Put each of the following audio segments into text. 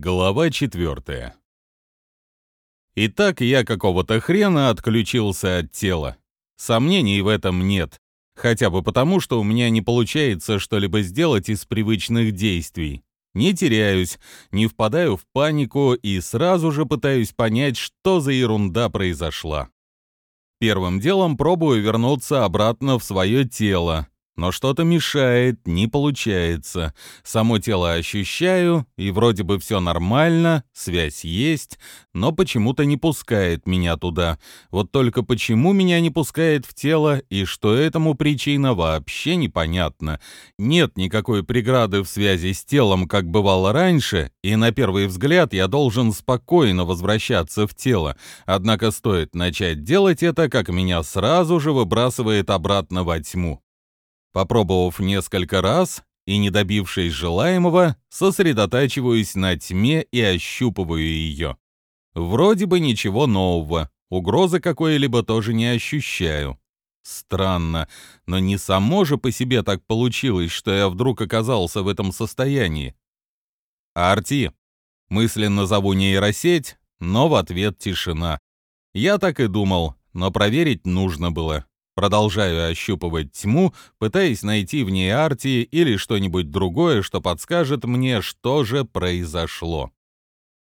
Глава четвертая. Итак, я какого-то хрена отключился от тела. Сомнений в этом нет. Хотя бы потому, что у меня не получается что-либо сделать из привычных действий. Не теряюсь, не впадаю в панику и сразу же пытаюсь понять, что за ерунда произошла. Первым делом пробую вернуться обратно в свое тело, но что-то мешает, не получается. Само тело ощущаю, и вроде бы все нормально, связь есть, но почему-то не пускает меня туда. Вот только почему меня не пускает в тело, и что этому причина, вообще непонятно. Нет никакой преграды в связи с телом, как бывало раньше, и на первый взгляд я должен спокойно возвращаться в тело. Однако стоит начать делать это, как меня сразу же выбрасывает обратно во тьму. Попробовав несколько раз и не добившись желаемого, сосредотачиваюсь на тьме и ощупываю ее. Вроде бы ничего нового, угрозы какой-либо тоже не ощущаю. Странно, но не само же по себе так получилось, что я вдруг оказался в этом состоянии. Арти. Мысленно зову нейросеть, но в ответ тишина. Я так и думал, но проверить нужно было. Продолжаю ощупывать тьму, пытаясь найти в ней Арти или что-нибудь другое, что подскажет мне, что же произошло.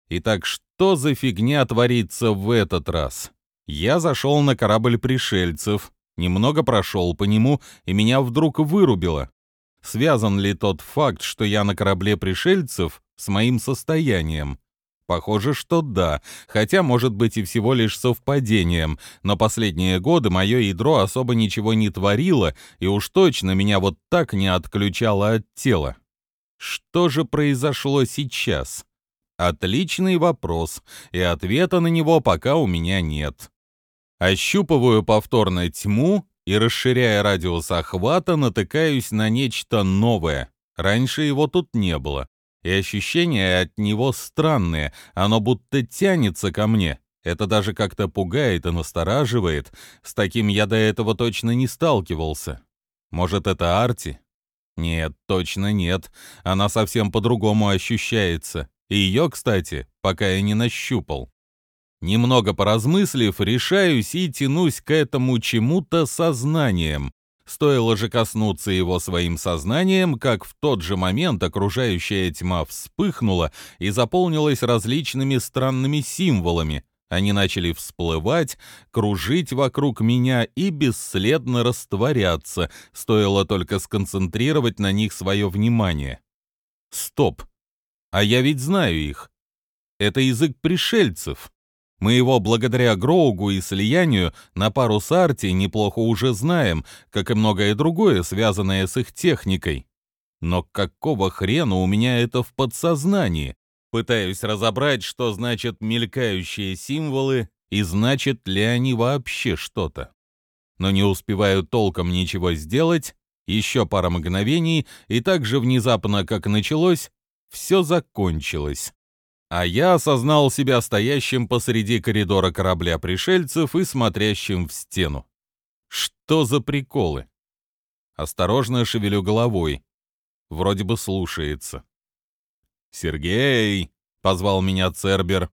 Итак, что за фигня творится в этот раз? Я зашел на корабль пришельцев, немного прошел по нему, и меня вдруг вырубило. Связан ли тот факт, что я на корабле пришельцев, с моим состоянием? Похоже, что да, хотя может быть и всего лишь совпадением, но последние годы мое ядро особо ничего не творило, и уж точно меня вот так не отключало от тела. Что же произошло сейчас? Отличный вопрос, и ответа на него пока у меня нет. Ощупываю повторно тьму и, расширяя радиус охвата, натыкаюсь на нечто новое. Раньше его тут не было и ощущения от него странные, оно будто тянется ко мне. Это даже как-то пугает и настораживает. С таким я до этого точно не сталкивался. Может, это Арти? Нет, точно нет. Она совсем по-другому ощущается. И ее, кстати, пока я не нащупал. Немного поразмыслив, решаюсь и тянусь к этому чему-то сознанием. Стоило же коснуться его своим сознанием, как в тот же момент окружающая тьма вспыхнула и заполнилась различными странными символами. Они начали всплывать, кружить вокруг меня и бесследно растворяться, стоило только сконцентрировать на них свое внимание. Стоп! А я ведь знаю их. Это язык пришельцев. Мы его благодаря Гроугу и слиянию на пару с Арти неплохо уже знаем, как и многое другое, связанное с их техникой. Но какого хрена у меня это в подсознании? Пытаюсь разобрать, что значат мелькающие символы и значит ли они вообще что-то. Но не успеваю толком ничего сделать, еще пара мгновений, и так же внезапно, как началось, все закончилось а я осознал себя стоящим посреди коридора корабля пришельцев и смотрящим в стену. Что за приколы? Осторожно шевелю головой. Вроде бы слушается. «Сергей!» — позвал меня Цербер.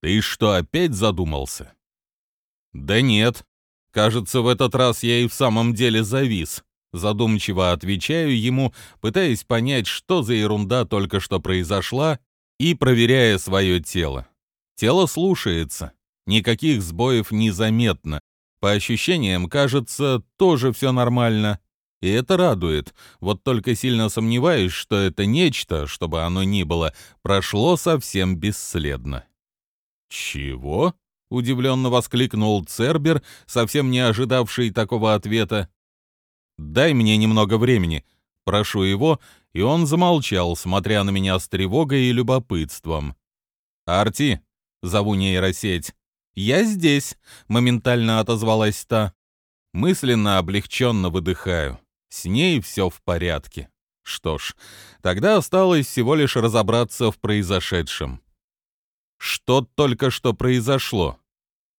«Ты что, опять задумался?» «Да нет. Кажется, в этот раз я и в самом деле завис». Задумчиво отвечаю ему, пытаясь понять, что за ерунда только что произошла и проверяя свое тело. Тело слушается, никаких сбоев незаметно. По ощущениям, кажется, тоже все нормально. И это радует, вот только сильно сомневаюсь, что это нечто, чтобы оно ни было, прошло совсем бесследно. «Чего?» — удивленно воскликнул Цербер, совсем не ожидавший такого ответа. «Дай мне немного времени», прошу его, и он замолчал, смотря на меня с тревогой и любопытством. «Арти!» — зову нейросеть. «Я здесь!» — моментально отозвалась та. Мысленно облегченно выдыхаю. С ней все в порядке. Что ж, тогда осталось всего лишь разобраться в произошедшем. Что только что произошло?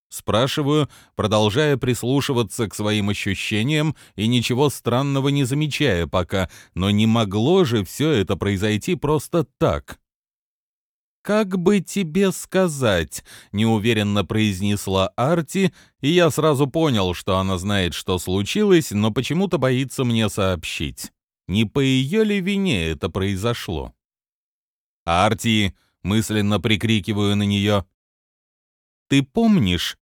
Спрашиваю, продолжая прислушиваться к своим ощущениям и ничего странного не замечая пока, но не могло же все это произойти просто так. «Как бы тебе сказать?» — неуверенно произнесла Арти, и я сразу понял, что она знает, что случилось, но почему-то боится мне сообщить. Не по ее ли вине это произошло? «Арти!» — мысленно прикрикиваю на нее. «Ты помнишь,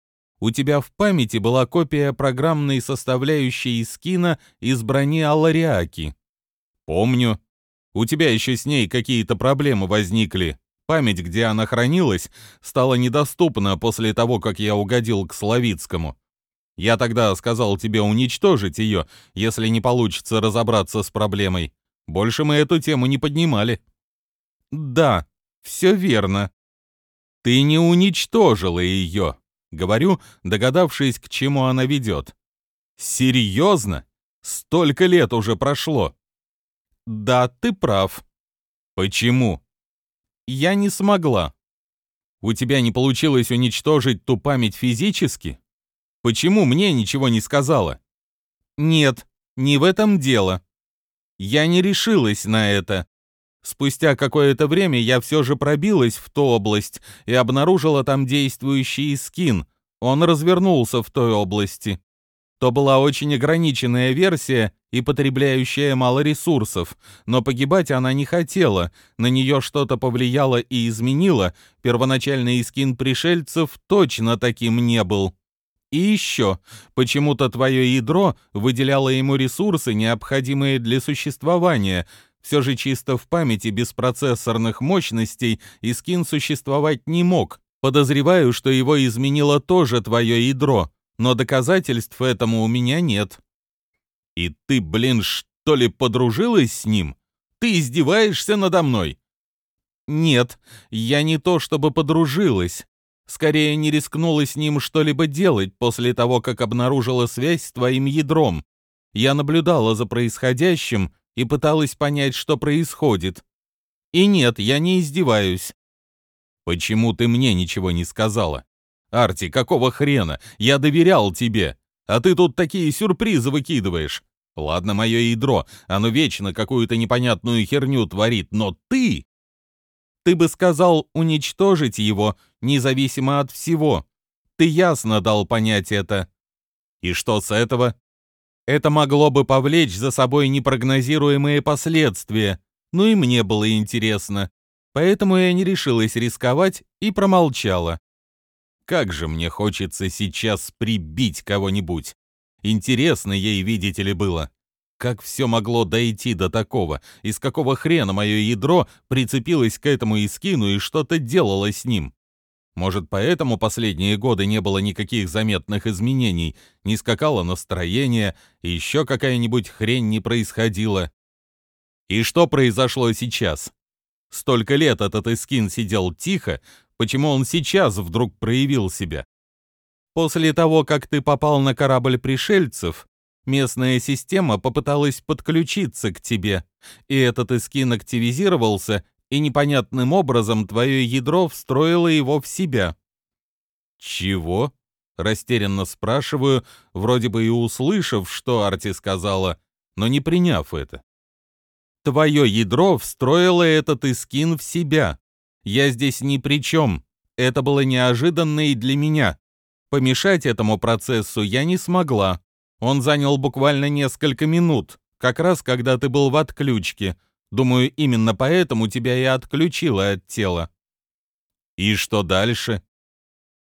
у тебя в памяти была копия программной составляющей скина из брони Алариаки?» «Помню. У тебя еще с ней какие-то проблемы возникли. Память, где она хранилась, стала недоступна после того, как я угодил к Славицкому. Я тогда сказал тебе уничтожить ее, если не получится разобраться с проблемой. Больше мы эту тему не поднимали. Да, все верно. Ты не уничтожила ее, говорю, догадавшись, к чему она ведет. Серьезно? Столько лет уже прошло. Да, ты прав. Почему? я не смогла. У тебя не получилось уничтожить ту память физически? Почему мне ничего не сказала? Нет, не в этом дело. Я не решилась на это. Спустя какое-то время я все же пробилась в ту область и обнаружила там действующий скин. Он развернулся в той области то была очень ограниченная версия и потребляющая мало ресурсов, но погибать она не хотела, на нее что-то повлияло и изменило, первоначальный скин пришельцев точно таким не был. И еще, почему-то твое ядро выделяло ему ресурсы, необходимые для существования, все же чисто в памяти без процессорных мощностей и скин существовать не мог. Подозреваю, что его изменило тоже твое ядро, но доказательств этому у меня нет. И ты, блин, что ли подружилась с ним? Ты издеваешься надо мной? Нет, я не то чтобы подружилась. Скорее не рискнула с ним что-либо делать после того, как обнаружила связь с твоим ядром. Я наблюдала за происходящим и пыталась понять, что происходит. И нет, я не издеваюсь. Почему ты мне ничего не сказала? Арти, какого хрена? Я доверял тебе. А ты тут такие сюрпризы выкидываешь. Ладно, мое ядро, оно вечно какую-то непонятную херню творит, но ты... Ты бы сказал уничтожить его, независимо от всего. Ты ясно дал понять это. И что с этого? Это могло бы повлечь за собой непрогнозируемые последствия. Ну и мне было интересно. Поэтому я не решилась рисковать и промолчала. Как же мне хочется сейчас прибить кого-нибудь. Интересно ей, видите ли, было. Как все могло дойти до такого? Из какого хрена мое ядро прицепилось к этому искину и что-то делало с ним? Может, поэтому последние годы не было никаких заметных изменений, не скакало настроение, и еще какая-нибудь хрень не происходила. И что произошло сейчас? Столько лет этот Искин сидел тихо, Почему он сейчас вдруг проявил себя? После того, как ты попал на корабль пришельцев, местная система попыталась подключиться к тебе, и этот эскин активизировался, и непонятным образом твое ядро встроило его в себя. Чего? Растерянно спрашиваю, вроде бы и услышав, что Арти сказала, но не приняв это. Твое ядро встроило этот эскин в себя. Я здесь ни при чем. Это было неожиданно и для меня. Помешать этому процессу я не смогла. Он занял буквально несколько минут, как раз когда ты был в отключке. Думаю, именно поэтому тебя и отключило от тела. И что дальше?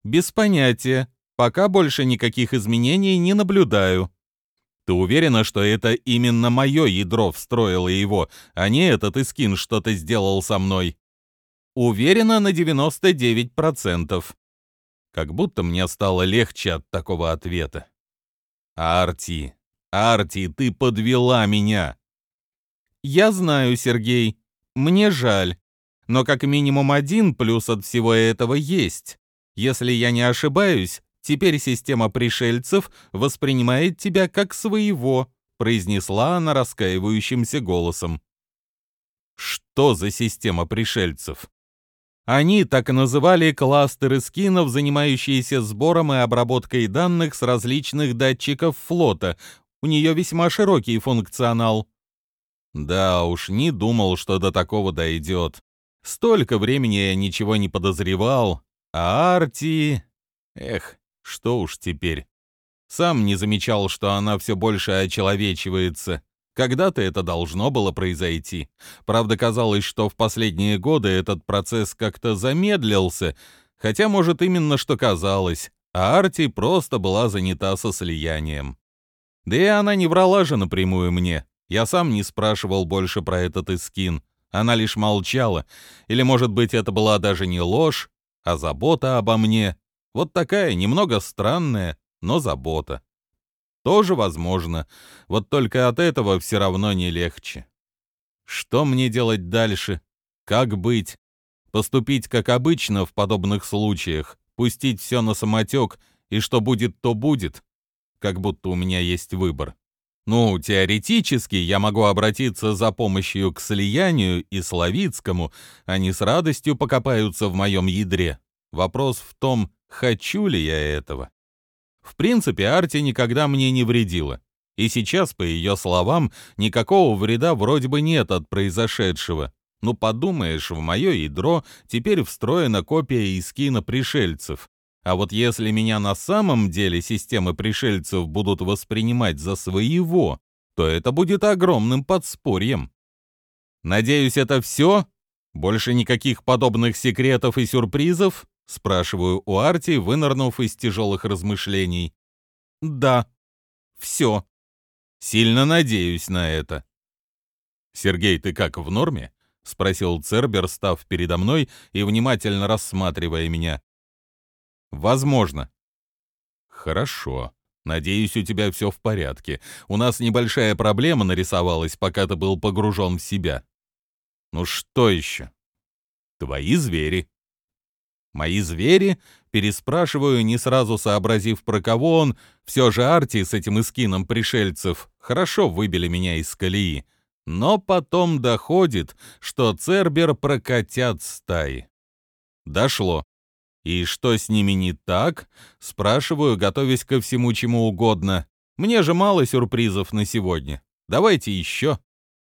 Без понятия. Пока больше никаких изменений не наблюдаю. Ты уверена, что это именно мое ядро встроило его, а не этот Искин что-то сделал со мной? Уверена на 99%. Как будто мне стало легче от такого ответа. Арти, Арти, ты подвела меня. Я знаю, Сергей. Мне жаль. Но как минимум один плюс от всего этого есть. Если я не ошибаюсь, теперь система пришельцев воспринимает тебя как своего, произнесла она раскаивающимся голосом. Что за система пришельцев? Они так и называли кластеры скинов, занимающиеся сбором и обработкой данных с различных датчиков флота. У нее весьма широкий функционал. Да уж, не думал, что до такого дойдет. Столько времени я ничего не подозревал, а Арти... Эх, что уж теперь. Сам не замечал, что она все больше очеловечивается. Когда-то это должно было произойти. Правда, казалось, что в последние годы этот процесс как-то замедлился, хотя, может, именно что казалось, а Арти просто была занята со слиянием. Да и она не врала же напрямую мне. Я сам не спрашивал больше про этот Искин. Она лишь молчала. Или, может быть, это была даже не ложь, а забота обо мне. Вот такая, немного странная, но забота. Тоже возможно, вот только от этого все равно не легче. Что мне делать дальше? Как быть? Поступить как обычно в подобных случаях? Пустить все на самотек, и что будет, то будет? Как будто у меня есть выбор. Ну, теоретически я могу обратиться за помощью к слиянию и Славицкому, они с радостью покопаются в моем ядре. Вопрос в том, хочу ли я этого. В принципе, Арти никогда мне не вредила. И сейчас, по ее словам, никакого вреда вроде бы нет от произошедшего. Ну, подумаешь, в мое ядро теперь встроена копия искина пришельцев. А вот если меня на самом деле системы пришельцев будут воспринимать за своего, то это будет огромным подспорьем. Надеюсь, это все? Больше никаких подобных секретов и сюрпризов? Спрашиваю у Арти, вынырнув из тяжелых размышлений. Да, все. Сильно надеюсь на это. Сергей, ты как, в норме? Спросил Цербер, став передо мной и внимательно рассматривая меня. Возможно. Хорошо. Надеюсь, у тебя все в порядке. У нас небольшая проблема нарисовалась, пока ты был погружен в себя. Ну что еще? Твои звери. Мои звери? Переспрашиваю, не сразу сообразив, про кого он. Все же Арти с этим эскином пришельцев хорошо выбили меня из колеи. Но потом доходит, что Цербер прокатят стаи. Дошло. И что с ними не так? Спрашиваю, готовясь ко всему чему угодно. Мне же мало сюрпризов на сегодня. Давайте еще.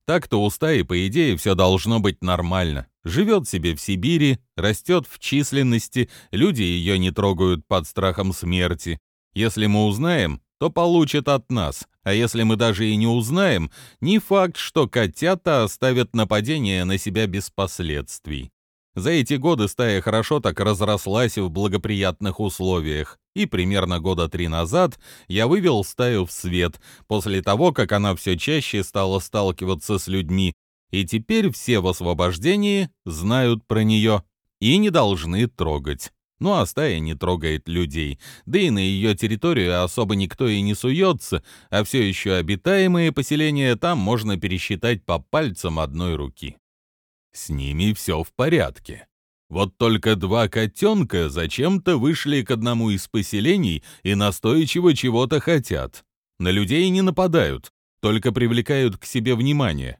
Так-то у стаи, по идее, все должно быть нормально. Живет себе в Сибири, растет в численности, люди ее не трогают под страхом смерти. Если мы узнаем, то получат от нас, а если мы даже и не узнаем, не факт, что котята оставят нападение на себя без последствий. За эти годы стая хорошо так разрослась в благоприятных условиях, и примерно года три назад я вывел стаю в свет, после того, как она все чаще стала сталкиваться с людьми, и теперь все в освобождении знают про нее и не должны трогать. Ну а стая не трогает людей, да и на ее территорию особо никто и не суется, а все еще обитаемые поселения там можно пересчитать по пальцам одной руки. С ними все в порядке. Вот только два котенка зачем-то вышли к одному из поселений и настойчиво чего-то хотят. На людей не нападают, только привлекают к себе внимание.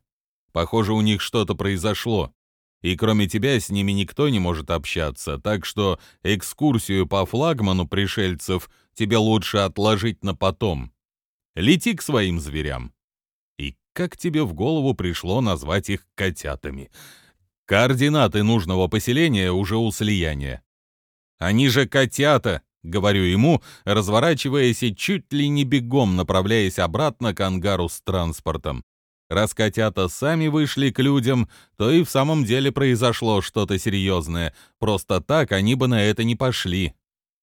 Похоже, у них что-то произошло. И кроме тебя с ними никто не может общаться, так что экскурсию по флагману пришельцев тебе лучше отложить на потом. Лети к своим зверям. И как тебе в голову пришло назвать их котятами? Координаты нужного поселения уже у слияния. Они же котята, говорю ему, разворачиваясь и чуть ли не бегом направляясь обратно к ангару с транспортом. Раз котята сами вышли к людям, то и в самом деле произошло что-то серьезное. Просто так они бы на это не пошли.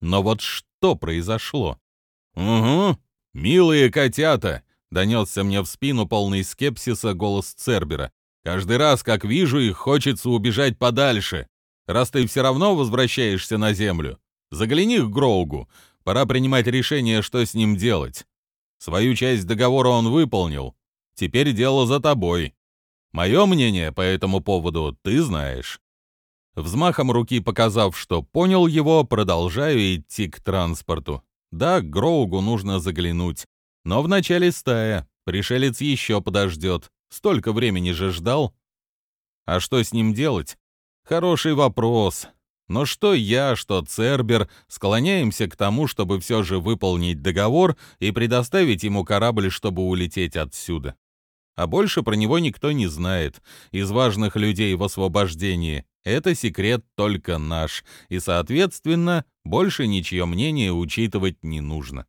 Но вот что произошло? «Угу, милые котята!» — донесся мне в спину полный скепсиса голос Цербера. Каждый раз, как вижу их, хочется убежать подальше. Раз ты все равно возвращаешься на Землю, загляни к Гроугу. Пора принимать решение, что с ним делать. Свою часть договора он выполнил. Теперь дело за тобой. Мое мнение по этому поводу ты знаешь. Взмахом руки показав, что понял его, продолжаю идти к транспорту. Да, к Гроугу нужно заглянуть. Но вначале стая. Пришелец еще подождет. Столько времени же ждал. А что с ним делать? Хороший вопрос. Но что я, что Цербер склоняемся к тому, чтобы все же выполнить договор и предоставить ему корабль, чтобы улететь отсюда. А больше про него никто не знает из важных людей в освобождении. Это секрет только наш, и, соответственно, больше ничье мнение учитывать не нужно.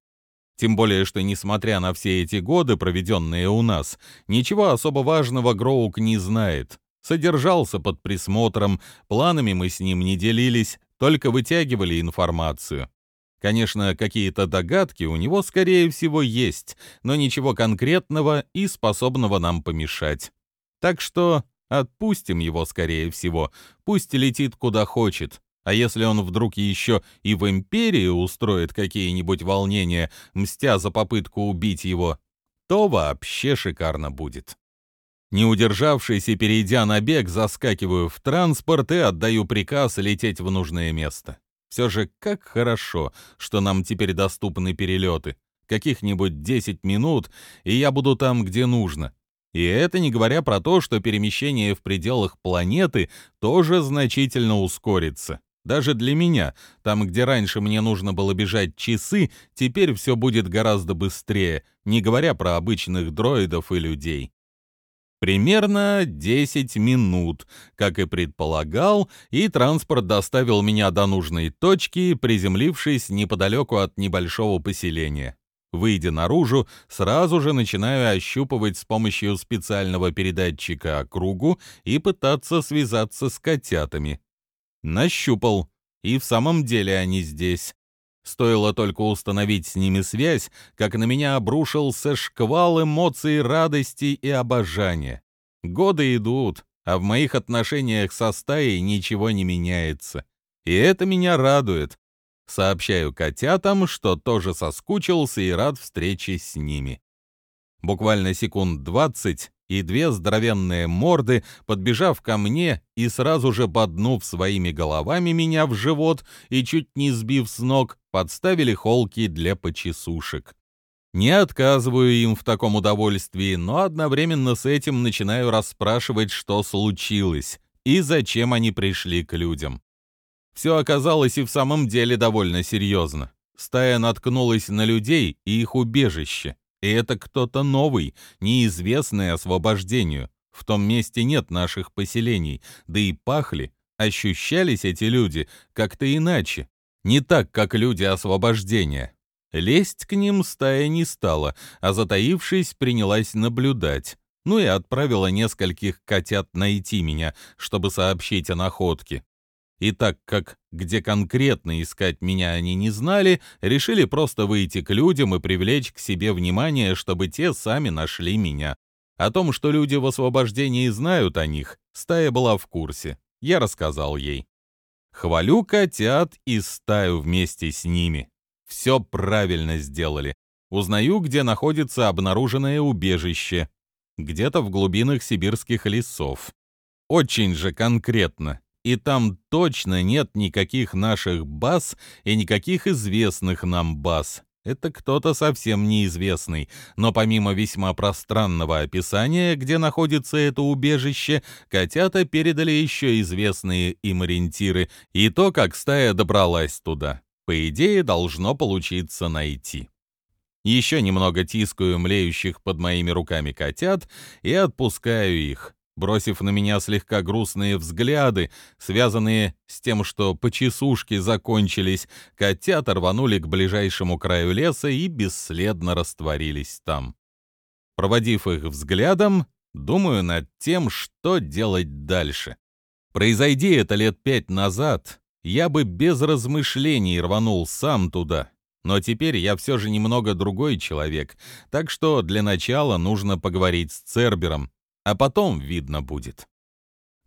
Тем более, что, несмотря на все эти годы, проведенные у нас, ничего особо важного Гроук не знает. Содержался под присмотром, планами мы с ним не делились, только вытягивали информацию. Конечно, какие-то догадки у него, скорее всего, есть, но ничего конкретного и способного нам помешать. Так что отпустим его, скорее всего, пусть летит куда хочет. А если он вдруг еще и в Империи устроит какие-нибудь волнения, мстя за попытку убить его, то вообще шикарно будет. Не удержавшись и перейдя на бег, заскакиваю в транспорт и отдаю приказ лететь в нужное место. Все же как хорошо, что нам теперь доступны перелеты. Каких-нибудь 10 минут, и я буду там, где нужно. И это не говоря про то, что перемещение в пределах планеты тоже значительно ускорится. Даже для меня, там, где раньше мне нужно было бежать часы, теперь все будет гораздо быстрее, не говоря про обычных дроидов и людей. Примерно 10 минут, как и предполагал, и транспорт доставил меня до нужной точки, приземлившись неподалеку от небольшого поселения. Выйдя наружу, сразу же начинаю ощупывать с помощью специального передатчика округу и пытаться связаться с котятами. Нащупал, и в самом деле они здесь. Стоило только установить с ними связь, как на меня обрушился шквал эмоций радости и обожания. Годы идут, а в моих отношениях со стаей ничего не меняется. И это меня радует. Сообщаю котятам, что тоже соскучился и рад встрече с ними. Буквально секунд двадцать, и две здоровенные морды, подбежав ко мне и сразу же поднув своими головами меня в живот и чуть не сбив с ног, подставили холки для почесушек. Не отказываю им в таком удовольствии, но одновременно с этим начинаю расспрашивать, что случилось и зачем они пришли к людям. Все оказалось и в самом деле довольно серьезно. Стая наткнулась на людей и их убежище. И это кто-то новый, неизвестный освобождению. В том месте нет наших поселений, да и пахли, ощущались эти люди как-то иначе. Не так, как люди освобождения. Лезть к ним стая не стала, а затаившись, принялась наблюдать. Ну и отправила нескольких котят найти меня, чтобы сообщить о находке. И так как где конкретно искать меня они не знали, решили просто выйти к людям и привлечь к себе внимание, чтобы те сами нашли меня. О том, что люди в освобождении знают о них, стая была в курсе. Я рассказал ей. Хвалю котят и стаю вместе с ними. Все правильно сделали. Узнаю, где находится обнаруженное убежище. Где-то в глубинах сибирских лесов. Очень же конкретно и там точно нет никаких наших баз и никаких известных нам баз. Это кто-то совсем неизвестный, но помимо весьма пространного описания, где находится это убежище, котята передали еще известные им ориентиры и то, как стая добралась туда. По идее, должно получиться найти. Еще немного тискаю млеющих под моими руками котят и отпускаю их бросив на меня слегка грустные взгляды, связанные с тем, что почесушки закончились, котята рванули к ближайшему краю леса и бесследно растворились там. Проводив их взглядом, думаю над тем, что делать дальше. Произойди это лет пять назад, я бы без размышлений рванул сам туда. Но теперь я все же немного другой человек, так что для начала нужно поговорить с Цербером, а потом видно будет.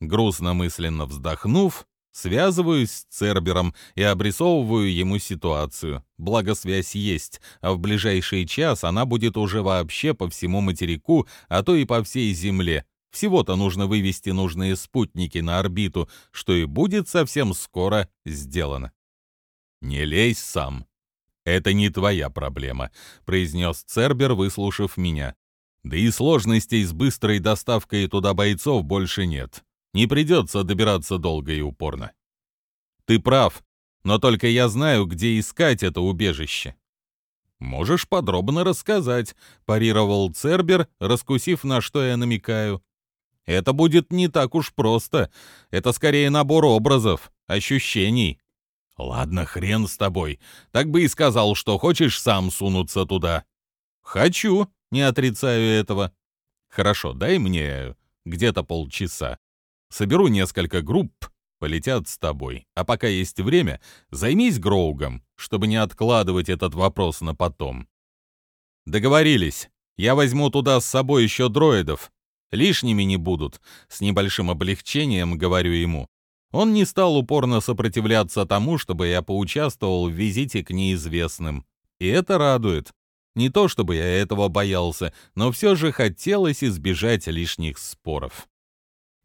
Грустно мысленно вздохнув, связываюсь с Цербером и обрисовываю ему ситуацию. Благо связь есть, а в ближайший час она будет уже вообще по всему материку, а то и по всей Земле. Всего-то нужно вывести нужные спутники на орбиту, что и будет совсем скоро сделано. «Не лезь сам. Это не твоя проблема», — произнес Цербер, выслушав меня. Да и сложностей с быстрой доставкой туда бойцов больше нет. Не придется добираться долго и упорно. Ты прав, но только я знаю, где искать это убежище. Можешь подробно рассказать, парировал Цербер, раскусив, на что я намекаю. Это будет не так уж просто. Это скорее набор образов, ощущений. Ладно, хрен с тобой. Так бы и сказал, что хочешь сам сунуться туда. Хочу, не отрицаю этого. Хорошо, дай мне где-то полчаса. Соберу несколько групп, полетят с тобой. А пока есть время, займись Гроугом, чтобы не откладывать этот вопрос на потом. Договорились. Я возьму туда с собой еще дроидов. Лишними не будут. С небольшим облегчением говорю ему. Он не стал упорно сопротивляться тому, чтобы я поучаствовал в визите к неизвестным. И это радует. Не то чтобы я этого боялся, но все же хотелось избежать лишних споров.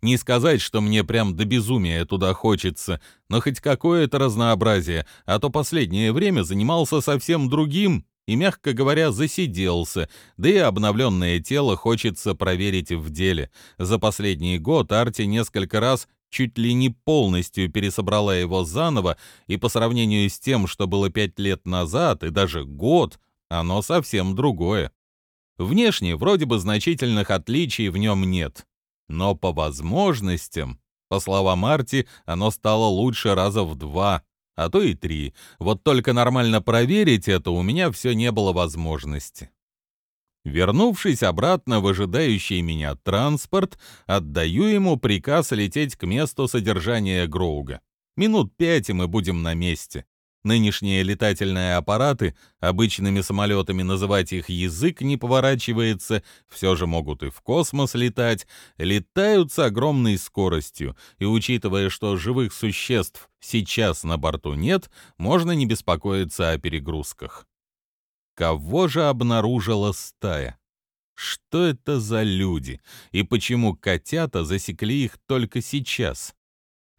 Не сказать, что мне прям до безумия туда хочется, но хоть какое-то разнообразие, а то последнее время занимался совсем другим и, мягко говоря, засиделся, да и обновленное тело хочется проверить в деле. За последний год Арти несколько раз чуть ли не полностью пересобрала его заново, и по сравнению с тем, что было пять лет назад и даже год, оно совсем другое. Внешне вроде бы значительных отличий в нем нет, но по возможностям, по словам Марти, оно стало лучше раза в два, а то и три. Вот только нормально проверить это у меня все не было возможности. Вернувшись обратно в ожидающий меня транспорт, отдаю ему приказ лететь к месту содержания Гроуга. Минут пять, и мы будем на месте. Нынешние летательные аппараты, обычными самолетами называть их язык не поворачивается, все же могут и в космос летать, летают с огромной скоростью, и учитывая, что живых существ сейчас на борту нет, можно не беспокоиться о перегрузках. Кого же обнаружила стая? Что это за люди? И почему котята засекли их только сейчас?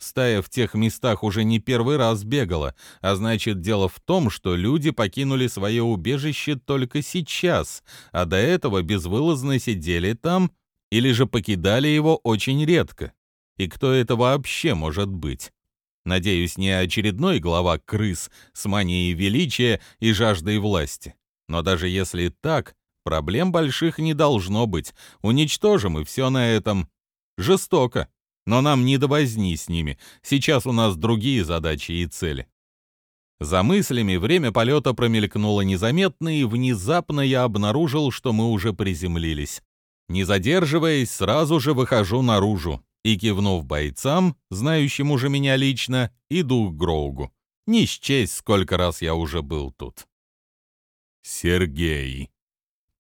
Стая в тех местах уже не первый раз бегала, а значит, дело в том, что люди покинули свое убежище только сейчас, а до этого безвылазно сидели там или же покидали его очень редко. И кто это вообще может быть? Надеюсь, не очередной глава крыс с манией величия и жаждой власти. Но даже если так, проблем больших не должно быть. Уничтожим, и все на этом. Жестоко. Но нам не до возни с ними. Сейчас у нас другие задачи и цели. За мыслями время полета промелькнуло незаметно, и внезапно я обнаружил, что мы уже приземлились. Не задерживаясь, сразу же выхожу наружу и, кивнув бойцам, знающим уже меня лично, иду к Гроугу. Не счесть, сколько раз я уже был тут. «Сергей»,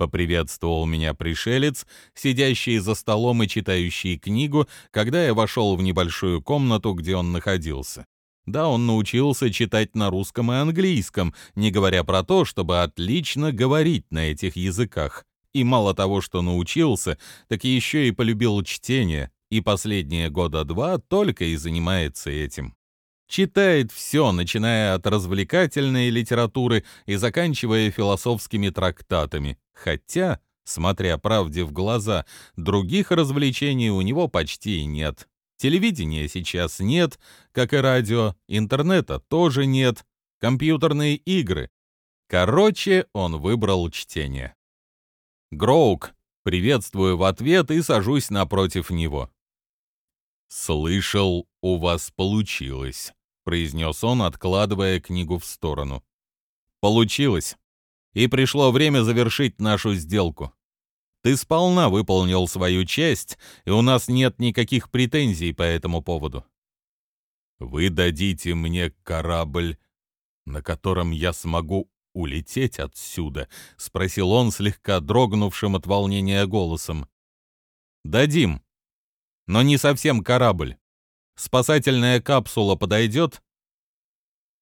Поприветствовал меня пришелец, сидящий за столом и читающий книгу, когда я вошел в небольшую комнату, где он находился. Да, он научился читать на русском и английском, не говоря про то, чтобы отлично говорить на этих языках. И мало того, что научился, так еще и полюбил чтение, и последние года два только и занимается этим. Читает все, начиная от развлекательной литературы и заканчивая философскими трактатами. Хотя, смотря правде в глаза, других развлечений у него почти нет. Телевидения сейчас нет, как и радио, интернета тоже нет, компьютерные игры. Короче, он выбрал чтение. Гроук, приветствую в ответ и сажусь напротив него. «Слышал, у вас получилось», — произнес он, откладывая книгу в сторону. «Получилось. И пришло время завершить нашу сделку. Ты сполна выполнил свою часть, и у нас нет никаких претензий по этому поводу. Вы дадите мне корабль, на котором я смогу улететь отсюда?» — спросил он слегка дрогнувшим от волнения голосом. «Дадим. Но не совсем корабль. Спасательная капсула подойдет?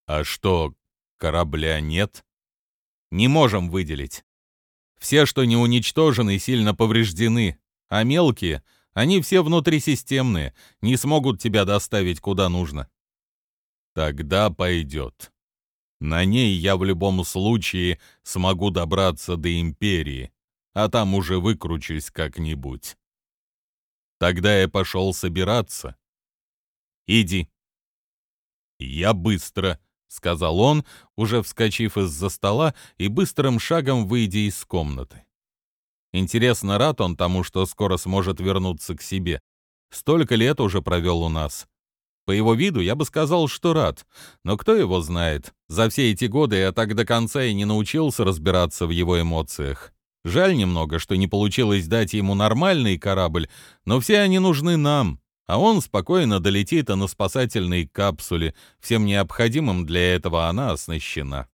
А что, корабля нет? Не можем выделить. Все, что не уничтожены, сильно повреждены, а мелкие, они все внутрисистемные, не смогут тебя доставить куда нужно. Тогда пойдет. На ней я в любом случае смогу добраться до Империи, а там уже выкручусь как-нибудь. Тогда я пошел собираться, Иди». «Я быстро», — сказал он, уже вскочив из-за стола и быстрым шагом выйдя из комнаты. Интересно, рад он тому, что скоро сможет вернуться к себе, Столько лет уже провел у нас. По его виду я бы сказал, что рад. Но кто его знает? За все эти годы я так до конца и не научился разбираться в его эмоциях. Жаль немного, что не получилось дать ему нормальный корабль, но все они нужны нам, а он спокойно долетит на спасательной капсуле. Всем необходимым для этого она оснащена.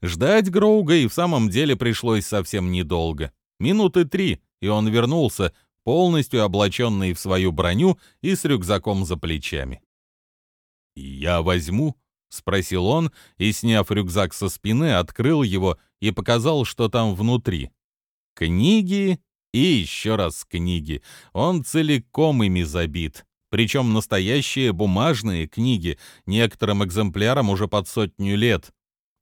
Ждать Гроуга и в самом деле пришлось совсем недолго. Минуты три, и он вернулся, полностью облаченный в свою броню и с рюкзаком за плечами. «Я возьму?» — спросил он, и, сняв рюкзак со спины, открыл его и показал, что там внутри. Книги и еще раз книги. Он целиком ими забит. Причем настоящие бумажные книги, некоторым экземплярам уже под сотню лет.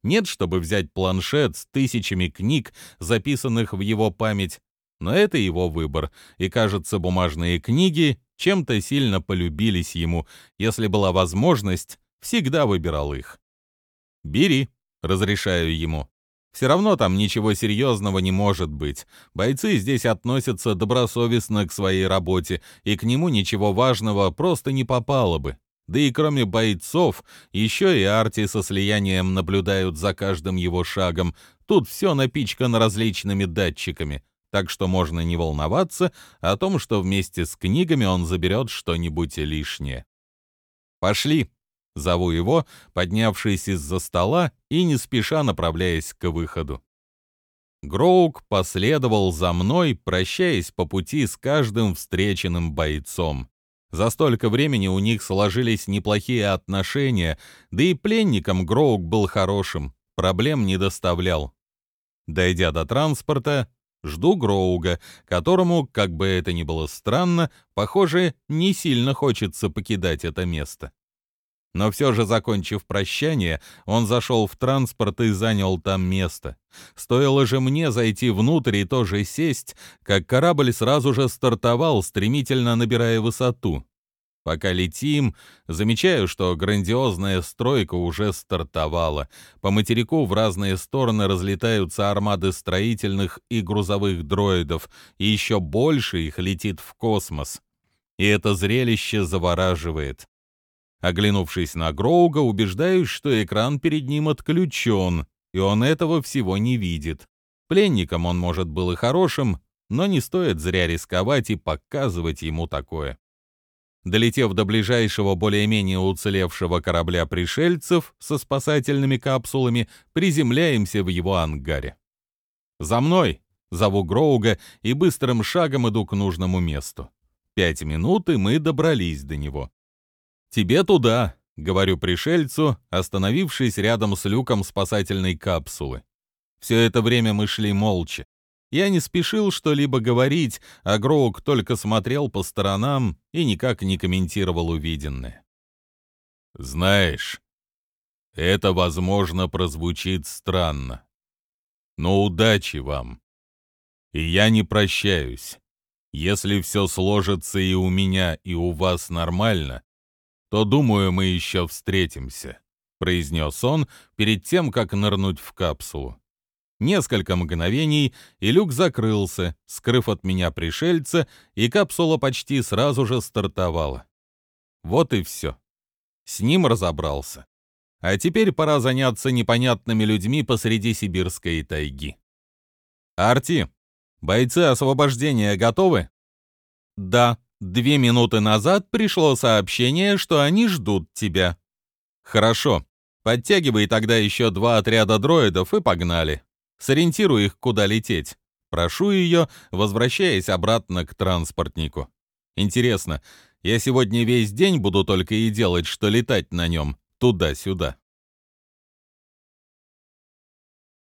Нет, чтобы взять планшет с тысячами книг, записанных в его память, но это его выбор, и, кажется, бумажные книги чем-то сильно полюбились ему. Если была возможность, всегда выбирал их. «Бери», — разрешаю ему. Все равно там ничего серьезного не может быть. Бойцы здесь относятся добросовестно к своей работе, и к нему ничего важного просто не попало бы. Да и кроме бойцов, еще и Арти со слиянием наблюдают за каждым его шагом. Тут все напичкано различными датчиками так что можно не волноваться о том, что вместе с книгами он заберет что-нибудь лишнее. «Пошли!» — зову его, поднявшись из-за стола и не спеша направляясь к выходу. Гроук последовал за мной, прощаясь по пути с каждым встреченным бойцом. За столько времени у них сложились неплохие отношения, да и пленником Гроук был хорошим, проблем не доставлял. Дойдя до транспорта, Жду Гроуга, которому, как бы это ни было странно, похоже, не сильно хочется покидать это место. Но все же, закончив прощание, он зашел в транспорт и занял там место. Стоило же мне зайти внутрь и тоже сесть, как корабль сразу же стартовал, стремительно набирая высоту. Пока летим, замечаю, что грандиозная стройка уже стартовала. По материку в разные стороны разлетаются армады строительных и грузовых дроидов, и еще больше их летит в космос. И это зрелище завораживает. Оглянувшись на Гроуга, убеждаюсь, что экран перед ним отключен, и он этого всего не видит. Пленником он, может, был и хорошим, но не стоит зря рисковать и показывать ему такое. Долетев до ближайшего более-менее уцелевшего корабля пришельцев со спасательными капсулами, приземляемся в его ангаре. «За мной!» — зову Гроуга и быстрым шагом иду к нужному месту. Пять минут, и мы добрались до него. «Тебе туда!» — говорю пришельцу, остановившись рядом с люком спасательной капсулы. Все это время мы шли молча. Я не спешил что-либо говорить, а Гроук только смотрел по сторонам и никак не комментировал увиденное. «Знаешь, это, возможно, прозвучит странно, но удачи вам. И я не прощаюсь. Если все сложится и у меня, и у вас нормально, то, думаю, мы еще встретимся», — произнес он перед тем, как нырнуть в капсулу. Несколько мгновений, и люк закрылся, скрыв от меня пришельца, и капсула почти сразу же стартовала. Вот и все. С ним разобрался. А теперь пора заняться непонятными людьми посреди сибирской тайги. «Арти, бойцы освобождения готовы?» «Да, две минуты назад пришло сообщение, что они ждут тебя». «Хорошо, подтягивай тогда еще два отряда дроидов и погнали». Сориентируй их, куда лететь. Прошу ее, возвращаясь обратно к транспортнику. Интересно, я сегодня весь день буду только и делать, что летать на нем туда-сюда.